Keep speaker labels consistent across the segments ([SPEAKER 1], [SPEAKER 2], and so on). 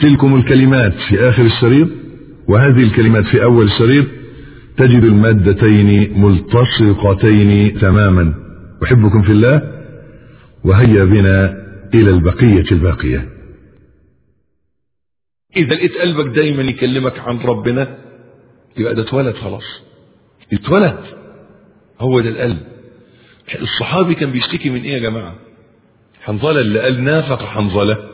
[SPEAKER 1] تلكم الكلمات في آخر الشريط وهذه الكلمات في أول الشريط تجد المادتين ملتصقتين تماما. أحبكم في الله وهيا بنا إلى البقية الباقية.
[SPEAKER 2] إذا لقيت قلبك دايما يكلمك عن ربنا يبقى ده اتولد خلاص. اتولد. هو ده القلب. الصحابي كان بيشتكي من إيه يا جماعة؟ حنظلة اللي قال نافق حنظلة.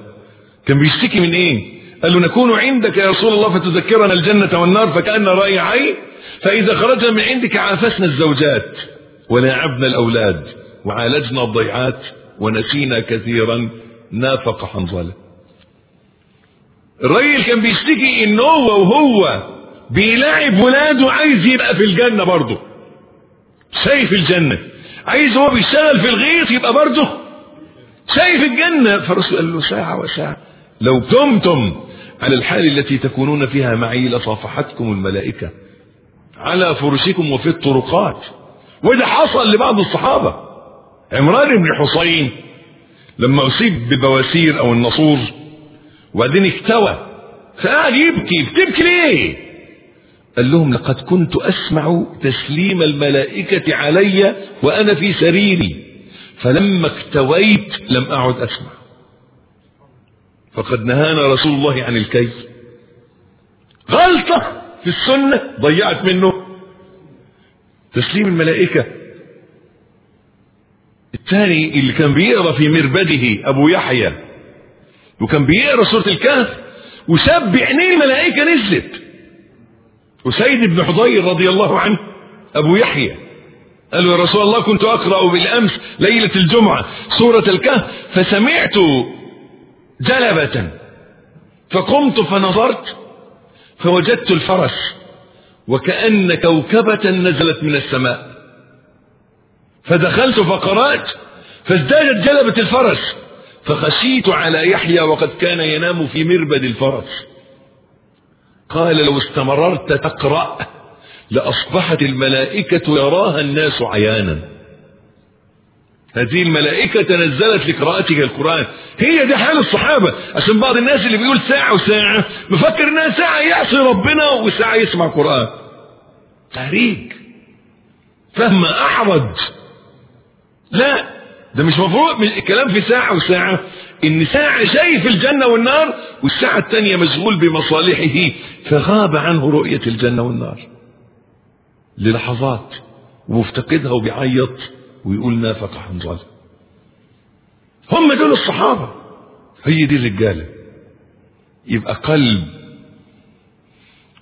[SPEAKER 2] كان بيشتكي من إيه؟ قال له نكون عندك يا رسول الله فتذكرنا الجنة والنار فكأن رأي عين فإذا خرجنا من عندك عافسنا الزوجات ولاعبنا الأولاد وعالجنا الضيعات ونسينا كثيرا نافق حنظلة. الراجل كان بيشتكي ان هو وهو بيلاعب ولاده عايز يبقى في الجنة برضه. شايف الجنة. عايز هو بيشتغل في الغيط يبقى برضه شايف الجنة. فالرسول قال له ساعة وساعة لو تمتم على الحال التي تكونون فيها معي لصافحتكم الملائكة على فرشكم وفي الطرقات. وده حصل لبعض الصحابة عمران بن حصين لما أصيب ببواسير أو النصور وبعدين اكتوى فقعد يبكي بتبكي ليه؟ قال لهم لقد كنت أسمع تسليم الملائكة علي وأنا في سريري فلما اكتويت لم أعد أسمع. فقد نهانا رسول الله عن الكي غلطة في السنة ضيعت منه. تسليم الملائكة. الثاني اللي كان بيقرأ في مربده أبو يحيى. وكان بيقرأ سورة الكهف. وساب بعينيه الملائكة نزلت. وسيد بن حضير رضي الله عنه أبو يحيى. قال له يا رسول الله كنت أقرأ بالأمس ليلة الجمعة سورة الكهف. فسمعت جلبة. فقمت فنظرت فوجدت الفرس وكأن كوكبة نزلت من السماء. فدخلت فقرأت فازدادت جلبة الفرس فخشيت على يحيى وقد كان ينام في مربد الفرس قال لو استمررت تقرأ لأصبحت الملائكة يراها الناس عيانا. هذه الملائكة تنزلت لقراءتك القرآن. هي دي حال الصحابة. عشان بعض الناس اللي بيقول ساعة وساعة مفكر إنها ساعة يعصي ربنا وساعة يسمع قرآن تهريج فهم أحرج لا ده مش مفروض. الكلام في ساعة وساعة. إن ساعة شايف الجنة والنار والساعة الثانية مشغول بمصالحه. فغاب عنه رؤية الجنة والنار. للحظات. ومفتقدها وبيعيط. ويقول نافق حنظلة هم دول الصحابة. هي دي الرجالة. يبقى قلب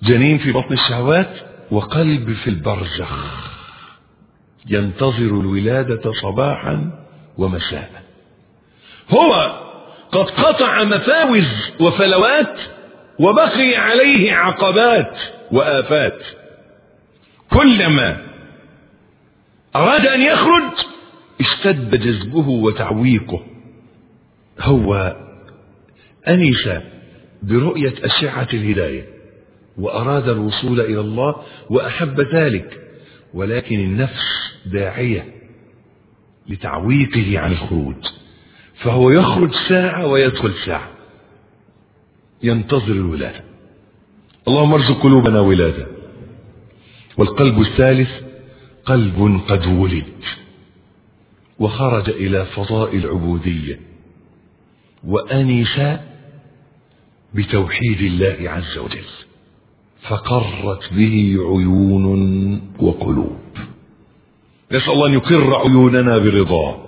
[SPEAKER 2] جنين في بطن الشهوات وقلب في البرزخ. ينتظر الولادة صباحا ومساء. هو قد قطع مفاوز وفلوات وبقي عليه عقبات وآفات. كلما أراد أن يخرج؟ اشتد جذبه وتعويقه. هو أنس برؤية أشعة الهداية وأراد الوصول إلى الله وأحب ذلك ولكن النفس داعية لتعويقه عن الخروج. فهو يخرج ساعة ويدخل ساعة. ينتظر الولادة. اللهم ارزق قلوبنا ولادة. والقلب الثالث قلب قد ولد وخرج إلى فضاء العبودية وأنس بتوحيد الله عز وجل فقرت به عيون وقلوب. نسأل الله أن يقر عيوننا برضاه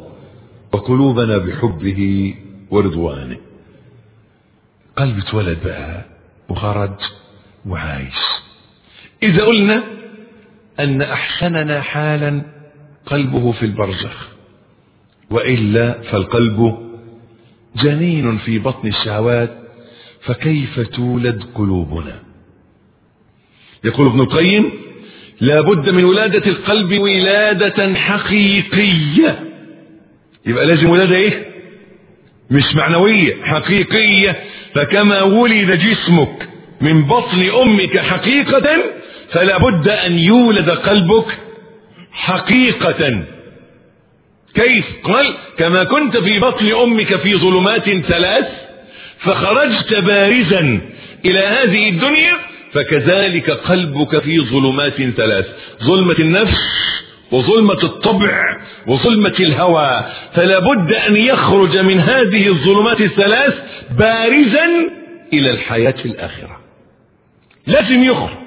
[SPEAKER 2] وقلوبنا بحبه ورضوانه. قلب اتولد بقى وخرج وعايش. إذا قلنا أن أحسننا حالا قلبه في البرزخ وإلا فالقلب جنين في بطن الشهوات فكيف تولد قلوبنا؟ يقول ابن القيم لا بد من ولادة القلب ولادة حقيقية. يبقى لازم ولادة إيه؟ مش معنوية حقيقية. فكما ولد جسمك من بطن أمك حقيقة فلا بد أن يولد قلبك حقيقة. كيف؟ قال كما كنت في بطن أمك في ظلمات ثلاث فخرجت بارزا إلى هذه الدنيا فكذلك قلبك في ظلمات ثلاث ظلمة النفس وظلمة الطبع وظلمة الهوى. فلا بد أن يخرج من هذه الظلمات الثلاث بارزا إلى الحياة الآخرة. لازم يخرج.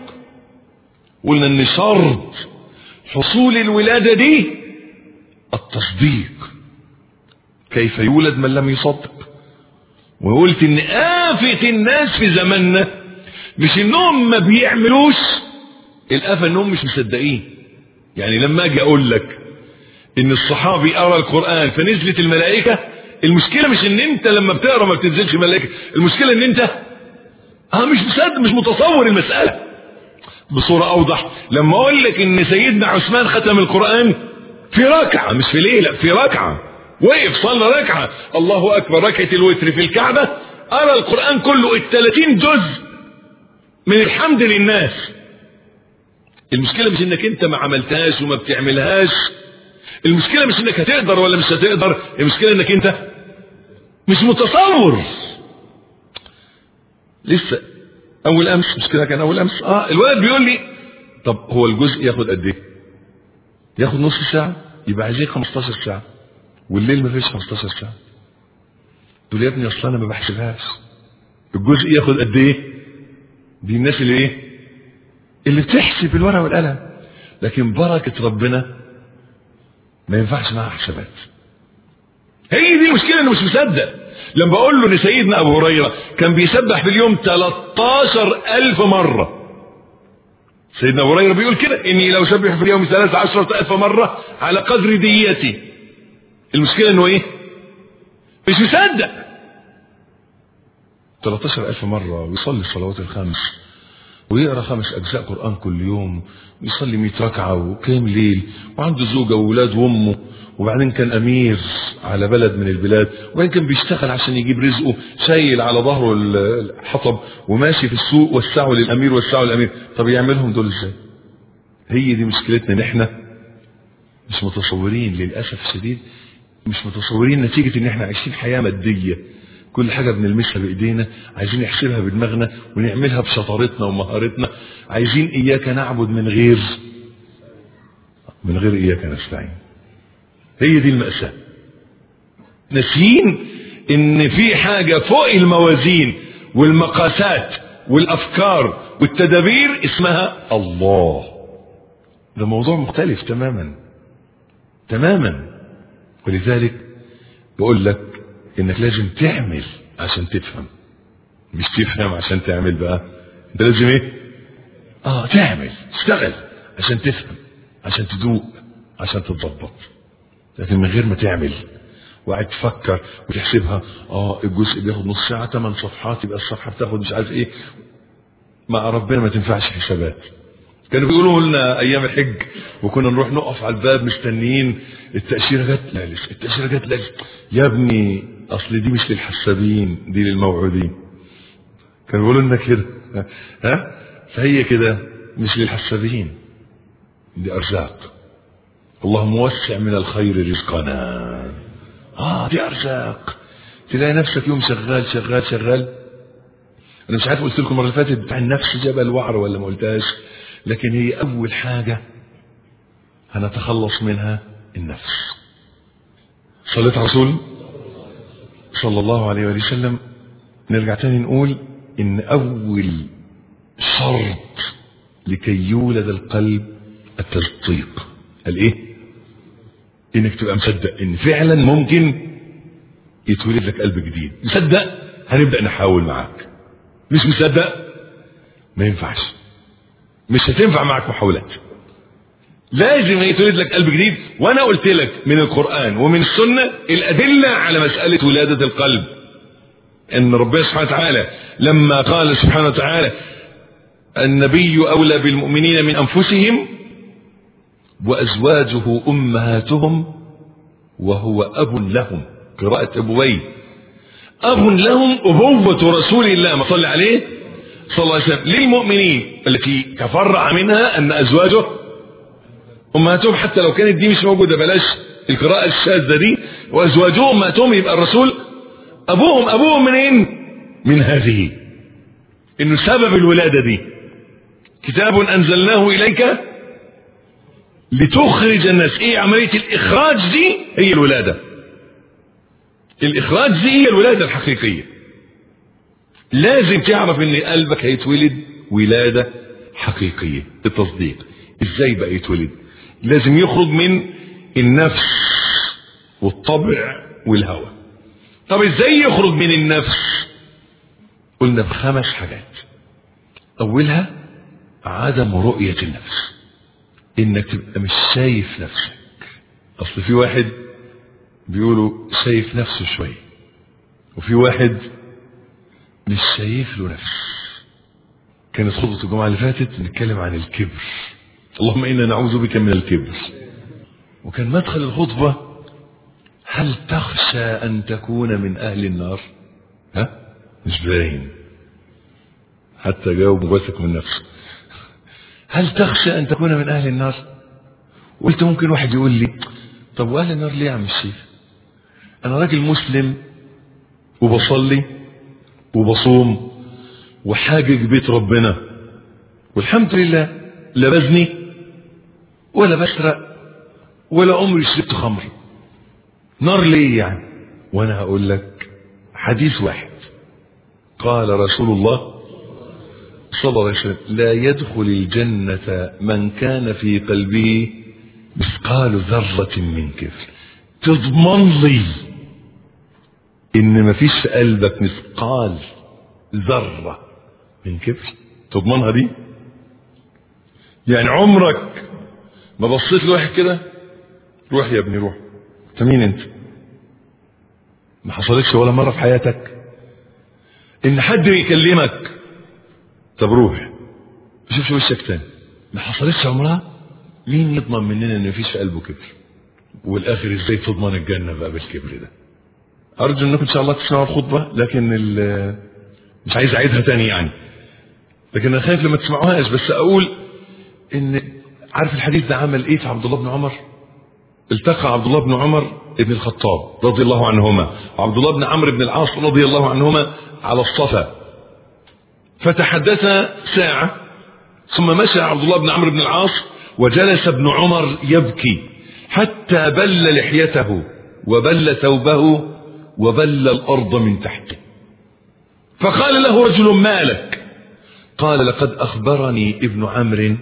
[SPEAKER 2] قلنا إن شرط حصول الولادة دي التصديق. كيف يولد من لم يصدق. وقلت إن آفة الناس في زماننا مش إنهم ما بيعملوش الآفة إنهم مش مصدقين. يعني لما أجي أقول لك إن الصحابي قرأ القرآن فنزلت الملائكة المشكلة مش إن أنت لما بتقرأ ما بتنزلش ملائكة المشكلة إن أنت آه مش مصدق مش متصور المسألة. بصورة أوضح. لما أقول لك إن سيدنا عثمان ختم القرآن في ركعة مش في ليلة في ركعة. وقف صلى ركعة. الله أكبر ركعة الوتر في الكعبة. قرا القرآن كله الثلاثين جزء من الحمد للناس. المشكلة مش إنك أنت ما عملتهاش وما بتعملهاش. المشكلة مش إنك هتقدر ولا مش هتقدر. المشكلة إنك أنت مش متصور. لسه أول أمس مش كده كان أول أمس. آه الولد بيقول لي طب هو الجزء ياخد قد إيه؟ ياخد نص ساعة يبقى عايزين 15 ساعة. والليل ما فيش 15 ساعة. تقول يا ابني أصل أنا ما بحسبهاش. الجزء ياخد قد إيه؟ دي الناس اللي إيه؟ اللي بتحسب الورقة والقلم. لكن بركة ربنا ما ينفعش معاها حسابات. هي دي المشكلة إنه مش مصدق. لما بقول له إن سيدنا أبو هريرة كان بيسبح في اليوم 13000 مرة. سيدنا أبو هريرة بيقول كده إني لو سبح في اليوم 13000 مرة على قدر ديتي. المشكلة إنه إيه؟ مش مصدق. 13000 مرة ويصلي الصلوات الخمس ويقرأ خمس أجزاء قرآن كل يوم ويصلي 100 ركعة وقيام ليل وعنده زوجة وأولاد وأمه وبعدين كان أمير على بلد من البلاد وبعدين كان بيشتغل عشان يجيب رزقه شايل على ظهره الحطب وماشي في السوق وسعه للأمير وسعه للأمير. طب يعملهم دول إزاي؟ هي دي مشكلتنا ان إحنا مش متصورين للأسف الشديد مش متصورين نتيجة إن إحنا عايشين حياة مادية. كل حاجة بنلمسها بإيدينا عايزين نحسبها بدماغنا ونعملها بشطارتنا ومهارتنا. عايزين إياك نعبد من غير من غير إياك نستعين. هي دي المأساة. ناسيين إن في حاجة فوق الموازين والمقاسات والأفكار والتدابير اسمها الله. ده موضوع مختلف تماما. تماما. ولذلك بقول لك إنك لازم تعمل عشان تفهم. مش تفهم عشان تعمل بقى. أنت لازم إيه؟ آه تعمل. تشتغل عشان تفهم عشان تدوق عشان تتظبط لكن من غير ما تعمل وقاعد تفكر وتحسبها آه الجزء بياخد نص ساعة ثمان صفحات يبقى الصفحة بتاخد مش عارف إيه. مع ربنا ما تنفعش حسابات. كانوا بيقولوا لنا أيام الحج وكنا نروح نقف على الباب مستنيين التأشيرة جت لا لسه التأشيرة جت لا يا ابني أصل دي مش للحسابين دي للموعودين. كانوا بيقولوا لنا كده ها؟ فهي كده مش للحسابين. دي أرزاق. اللهم وسع من الخير رزقنا. آه دي أرزاق. تلاقي نفسك يوم شغال شغال شغال. أنا مش عارف قلت لكم المرة اللي فاتت بتاع النفس جبل وعر ولا ما قلتهاش؟ لكن هي أول حاجة هنتخلص منها النفس. صليت على رسول؟ صلى الله عليه وآله وسلم نرجع تاني نقول إن أول شرط لكي يولد القلب التصديق الايه إنك تبقى مصدق إن فعلا ممكن يتولد لك قلب جديد. مصدق؟ هنبدأ نحاول معاك. مش مصدق؟ ما ينفعش. مش هتنفع معك محاولات. لازم يتولد لك قلب جديد وأنا قلت لك من القرآن ومن السنة الأدلة على مسألة ولادة القلب. إن ربنا سبحانه وتعالى لما قال سبحانه وتعالى النبي أولى بالمؤمنين من أنفسهم وأزواجه أمهاتهم وهو أب لهم. قراءة ابوين أب لهم أبوة رسول الله ما صلى عليه صلى الله عليه وسلم. للمؤمنين التي تفرع منها أن أزواجه امهاتهم حتى لو كانت دي مش موجودة بلاش القراءة الشاذة دي. وأزواجهم امهاتهم يبقى الرسول أبوهم أبوهم منين من هذه. إنه سبب الولادة دي. كتاب أنزلناه إليك لتخرج الناس. إيه عملية الإخراج دي؟ هي الولادة. الإخراج دي هي الولادة الحقيقية. لازم تعرف إن قلبك هيتولد ولادة حقيقية. التصديق إزاي بقى يتولد؟ لازم يخرج من النفس والطبع والهوى. طب إزاي يخرج من النفس؟ قلنا بخمس حاجات. أولها عدم رؤية النفس. إنك تبقى مش شايف نفسك. أصل في واحد بيقولوا شايف نفسه شوية وفي واحد مش شايف له نفس. كانت خطبة الجمعة اللي فاتت نتكلم عن الكبر. اللهم أنا نعوذ بك من الكبر. وكان مدخل الخطبة هل تخشى أن تكون من أهل النار؟ ها؟ مش باين. حتى جاوب واثق من نفسه. هل تخشى أن تكون من أهل النار؟ قلت ممكن واحد يقول لي طب وأهل النار ليه يا عم الشيخ؟ أنا راجل مسلم وبصلي وبصوم وحاجج بيت ربنا. والحمد لله لا بزني ولا بسرق ولا عمري شربت خمر. نار ليه يعني؟ وأنا هقول لك حديث واحد. قال رسول الله صلى الله عليه وسلم لا يدخل الجنة من كان في قلبه مثقال ذرة من كبر تضمن لي إن مفيش في قلبك مثقال ذرة من كبر تضمنها دي؟ يعني عمرك ما بصيت لواحد كده؟ روح يا ابني روح. انت مين انت؟ ما حصلتش ولا مرة في حياتك إن حد يكلمك؟ طب روح. شوف وشك تاني. ما حصلتش عمرها مين يضمن مننا ان مفيش في قلبه كبر؟ والآخر إزاي تضمن الجنة بقى بالكبر ده؟ أرجو إنكم إن شاء الله تسمعوا الخطبة لكن مش عايز أعيدها تاني يعني. لكن أنا خايف لما تسمعوهاش بس أقول إن عارف الحديث ده عمل إيه في عبد الله بن عمر؟ التقى عبد الله بن عمر ابن الخطاب رضي الله عنهما. وعبد الله بن عمرو بن العاص رضي الله عنهما على الصفا. فتحدثا ساعة ثم مشى عبد الله بن عمرو بن العاص وجلس ابن عمر يبكي حتى بل لحيته وبل ثوبه وبل الأرض من تحته. فقال له رجل ما لك؟ قال لقد أخبرني ابن عمرو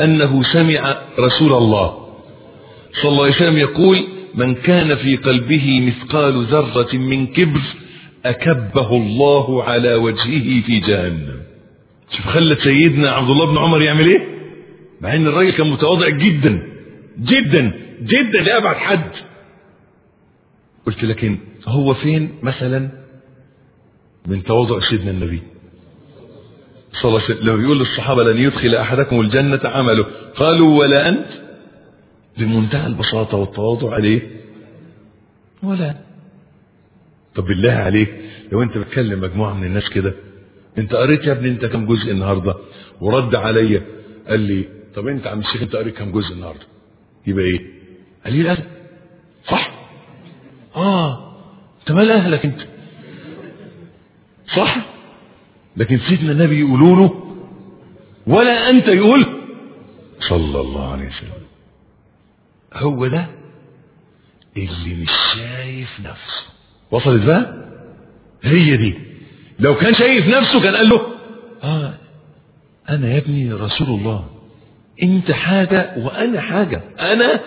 [SPEAKER 2] أنه سمع رسول الله. صلى الله عليه وسلم يقول من كان في قلبه مثقال ذرة من كبر أكبه الله على وجهه في جهنم. شوف خلت سيدنا عبد الله بن عمر يعمل إيه؟ مع إن الراجل كان متواضع جدا جدا جدا لأبعد حد. قلت لكن هو فين؟ مثلا من تواضع سيدنا النبي. صلى الله عليه وسلم لما بيقول للصحابة لن يدخل أحدكم الجنة عمله قالوا ولا أنت؟ بمنتهى البساطة والتواضع عليه. ولا. طب بالله عليك لو أنت بتكلم مجموعة من الناس كده أنت قريت يا ابني أنت كم جزء النهاردة؟ ورد عليا قال لي طب أنت عم الشيخ أنت قريت كم جزء النهاردة؟ يبقى إيه؟ قال لي الادب صح؟ آه. انت مال اهلك أنت. صح؟ لكن سيدنا النبي يقولوا له ولا أنت يقول صلى الله عليه وسلم. هو ده اللي مش شايف نفسه. وصلت بقى؟ هي دي. لو كان شايف نفسه كان قال له آه أنا يا ابني رسول الله. أنت حاجة وأنا حاجة. أنا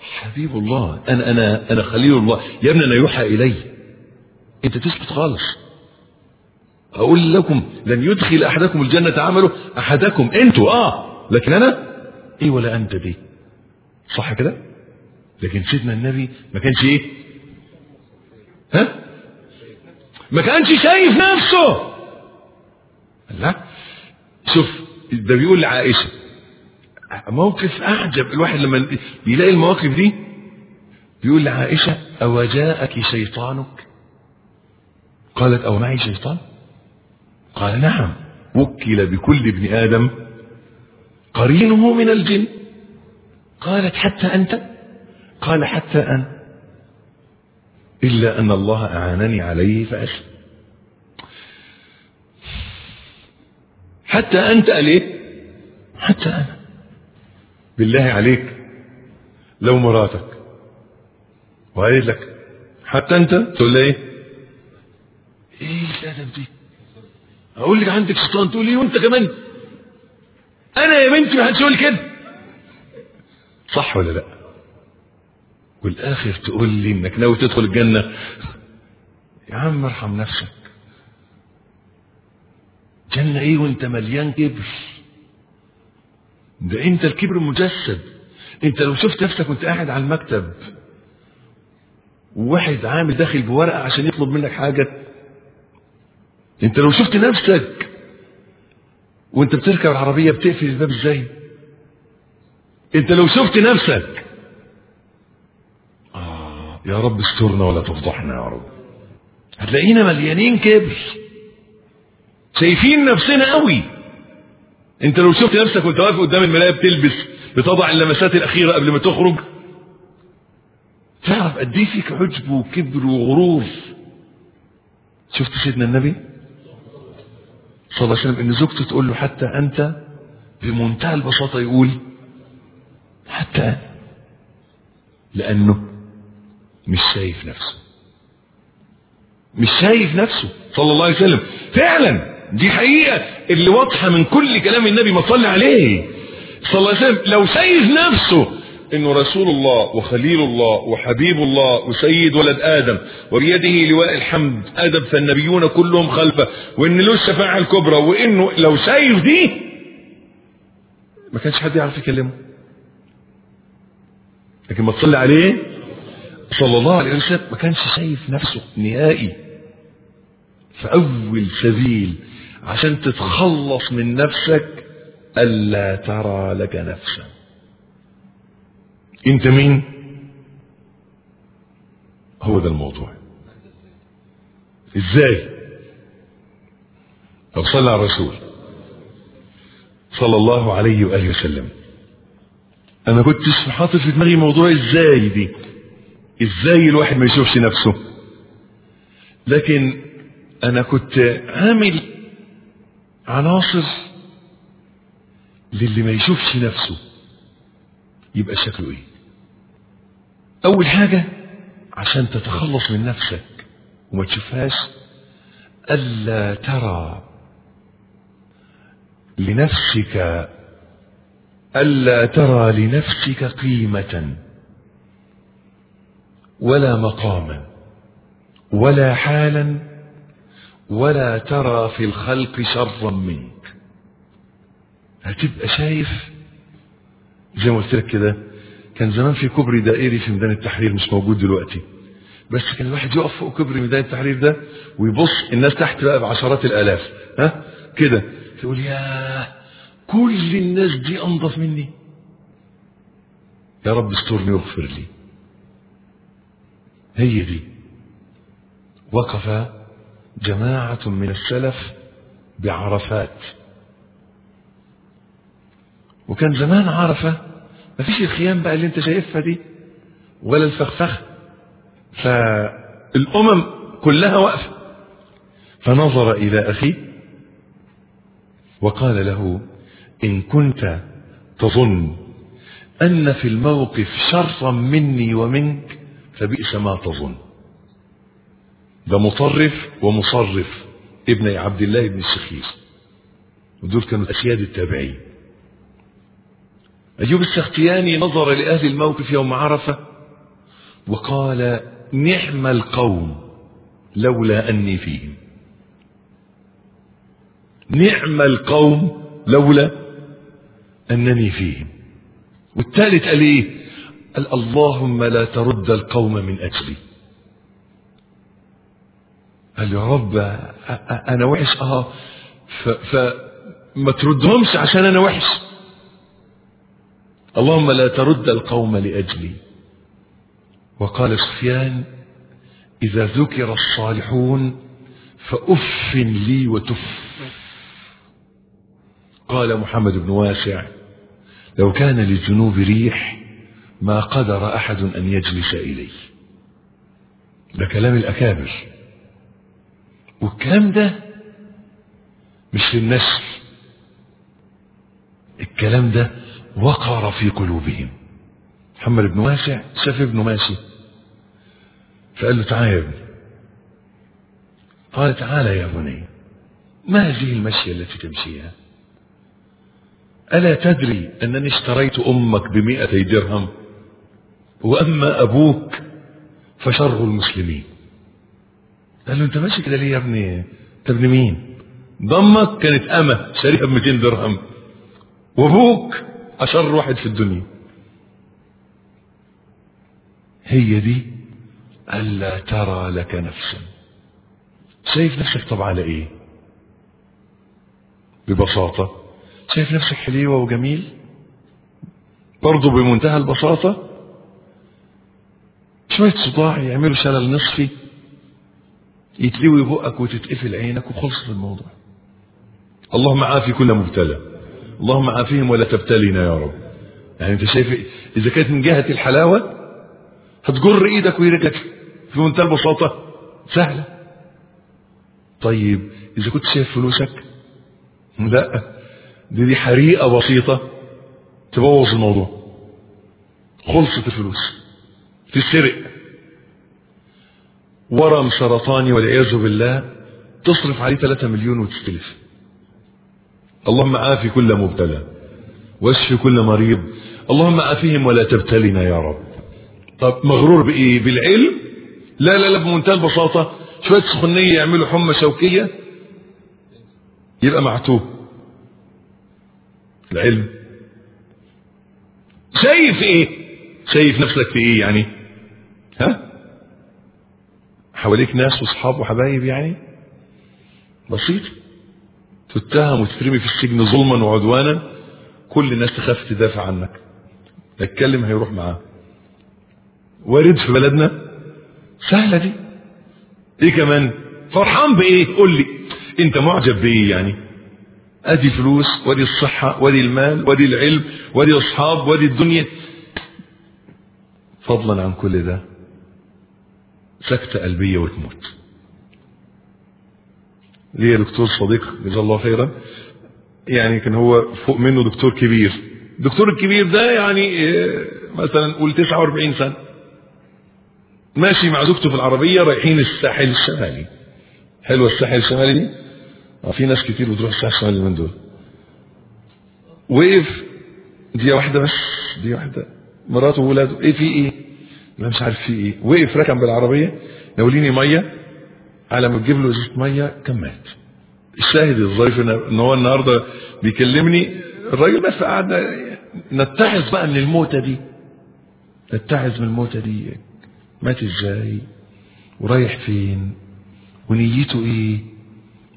[SPEAKER 2] حبيب الله. أنا أنا أنا خليل الله. يا ابني أنا يوحى إلي. أنت تثبت خالص. أقول لكم لن يدخل أحدكم الجنة عمله أحدكم أنتوا آه لكن أنا؟ إيه ولا أنت دي صح كده؟ لكن سيدنا النبي ما كانش إيه؟ ها؟ ما كانش شايف نفسه. لا. شوف ده بيقول لعائشة موقف أعجب. الواحد لما بيلاقي المواقف دي بيقول لعائشة أو جاءك شيطانك؟ قالت أو معي شيطان؟ قال نعم. وكل بكل ابن آدم قرينه من الجن. قالت حتى أنت؟ قال حتى أنا إلا أن الله أعانني عليه فأسلم حتى أنت قال إيه حتى أنا. بالله عليك. لو مراتك. وقالت لك حتى أنت؟ تقول لها إيه؟ إيه الأدب دي أقول لك عندك شيطان تقول لي وأنت كمان؟ أنا يا بنتي ما حدش يقول كده. صح ولا لأ؟ والآخر تقول لي إنك ناوي تدخل الجنة. يا عم ارحم نفسك. جنة إيه وأنت مليان كبر؟ ده أنت الكبر مجسد أنت لو شفت نفسك وأنت قاعد على المكتب وواحد عامل داخل بورقة عشان يطلب منك حاجة انت لو شفت نفسك وانت بتركب العربية بتقفل الباب إزاي؟ انت لو شفت نفسك آه يا رب استرنا ولا تفضحنا يا رب. هتلاقينا مليانين كبر. شايفين نفسنا قوي. انت لو شفت نفسك وانت واقف قدام المرايه بتلبس بتضع اللمسات الأخيرة قبل ما تخرج تعرف قد إيه فيك عجب وكبر وغرور. شفت سيدنا النبي؟ صلى الله عليه وسلم إن زوجته تقول له حتى أنت بمنتهى البساطة يقول حتى أنا. لأنه مش شايف نفسه. مش شايف نفسه صلى الله عليه وسلم. فعلا دي حقيقة. اللي واضحة من كل كلام النبي ما صلى عليه. صلى الله عليه وسلم لو شايف نفسه إنه رسول الله وخليل الله وحبيب الله وسيد ولد آدم وبيده لواء الحمد. ادب فالنبيون كلهم خلفه. وإن له الشفاعة الكبرى وإنه لو شايف دي ما كانش حد يعرف يكلمه. لكن ما تصلي عليه صلى الله عليه وسلم ما كانش شايف نفسه نهائي. فأول سبيل عشان تتخلص من نفسك ألا ترى لك نفسا. أنت مين؟ هو ده الموضوع. إزاي؟ لو صلى على الرسول. صلى الله عليه وآله وسلم. أنا كنت حاطط في دماغي موضوع إزاي دي. إزاي الواحد ما يشوفش نفسه. لكن أنا كنت عامل عناصر للي ما يشوفش نفسه. يبقى شكله إيه؟ أول حاجة عشان تتخلص من نفسك وما تشوفهاش ألا ترى لنفسك ألا ترى لنفسك قيمة ولا مقاما ولا حالا ولا ترى في الخلق شرا منك. هتبقى شايف زي ما قلت لك كده كان زمان في كوبري دائري في ميدان التحرير مش موجود دلوقتي. بس كان الواحد يقف فوق كوبري ميدان التحرير ده ويبص الناس تحت بقى بعشرات الآلاف. ها؟ كده. تقول ياه كل الناس دي انظف مني. يا رب استرني واغفر لي. هي دي. وقف جماعة من السلف بعرفات. وكان زمان عرفة مفيش الخيام بقى اللي انت شايفها دي ولا الفخفخة. فالأمم كلها واقفة. فنظر إلى أخيه وقال له إن كنت تظن أن في الموقف شرا مني ومنك فبئس ما تظن. ده مطرف ومصرف ابن عبد الله بن الشخير ودول كانوا أسياد التابعين. أيوب السختياني نظر لأهل الموقف يوم عرفة وقال نعم القوم لولا أني فيهم. نعم القوم لولا أنني فيهم. والثالث قال إيه؟ قال اللهم لا ترد القوم من أجلي. قال يا رب أنا وحش؟ آه. فما تردهمش عشان أنا وحش. اللهم لا ترد القوم لأجلي. وقال سفيان إذا ذكر الصالحون فاف لي وتف. قال محمد بن واسع لو كان للذنوب ريح ما قدر أحد أن يجلس اليه ده كلام الأكابر. والكلام ده مش للنسل الكلام ده وقر في قلوبهم. محمد بن واسع شاف ابنه ماشي فقال له تعالى يا ابني. قال تعالى يا بني ما هذه المشية التي تمشيها ألا تدري أنني اشتريت أمك بمئتي درهم؟ وأما أبوك فشر المسلمين. قال له أنت ماشي كده ليه يا ابني؟ أنت ابن مين؟ ضمك كانت أمة شاريها ب 200 درهم. وأبوك أشر واحد في الدنيا. هي دي ألا ترى لك نفسا. شايف نفسك طب على إيه؟ ببساطة. شايف نفسك حليوة وجميل؟ برضه بمنتهى البساطة. شوية صداع يعملوا شلل نصفي يتلوي بقك وتتقفل عينك وخلص الموضوع. اللهم عافي كل مبتلى. اللهم عافيهم ولا تبتلينا يا رب. يعني انت شايف إذا كانت من جهة الحلاوة هتجر إيدك ورجلك في منتهى البساطة. سهلة. طيب إذا كنت شايف فلوسك لا. دي دي حريقة بسيطة تبوظ الموضوع. خلصت الفلوس. تسرق ورم سرطاني والعياذ بالله. تصرف عليه 3 مليون وتستلف. اللهم عافي كل مبتلى واشف كل مريض اللهم عافيهم ولا تبتلنا يا رب. طب مغرور بإيه؟ بالعلم؟ لا لا لا بمنتهى البساطة. شوية سخونية يعملوا حمى شوكية يبقى معتوه. العلم. شايف إيه؟ شايف نفسك في إيه يعني؟ ها؟ حواليك ناس وأصحاب وحبايب يعني؟ بسيط. تتهم وتترمي في السجن ظلما وعدوانا كل الناس تخاف تدافع عنك. تتكلم هيروح معاه. وارد في بلدنا؟ سهلة دي. إيه كمان؟ فرحان بإيه؟ قول لي. أنت معجب بإيه يعني؟ أدي فلوس وأدي الصحة وأدي المال وأدي العلم وأدي أصحاب وأدي الدنيا. فضلا عن كل ده. سكتة قلبية وتموت. ليا دكتور صديق؟ جزاه الله خيرا. يعني كان هو فوق منه دكتور كبير. الدكتور الكبير ده يعني مثلا قول 49 سنة. ماشي مع زوجته في العربية رايحين الساحل الشمالي. حلوة الساحل الشمالي دي؟ في ناس كتير بتروح الساحل الشمالي من دول. وقف. دي واحدة بس. دي واحدة. مراته وولاده. إيه في إيه؟ لا مش عارف في إيه. وقف ركب بالعربية. ناوليني مية. على ما تجيب له ازازة مية كان مات الشاهد الظريف إن هو النهارده بيكلمني الراجل بس قعدنا نتعظ بقى من الموتة دي. نتعظ من الموتة دي. مات إزاي؟ ورايح فين؟ ونيته إيه؟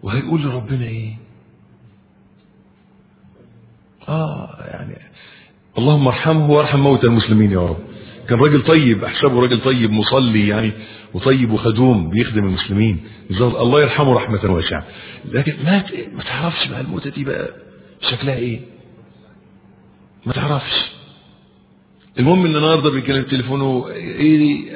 [SPEAKER 2] وهيقول لربنا إيه؟ آه يعني اللهم ارحمه وارحم موتى المسلمين يا رب. كان راجل طيب احسبه راجل طيب مصلي يعني وطيب وخدوم بيخدم المسلمين. الله يرحمه رحمة واسعة. لكن ما ما تعرفش بقى الموتة دي بقى شكلها إيه؟ ما تعرفش. المهم إن النهارده بيتكلم تليفونه إيه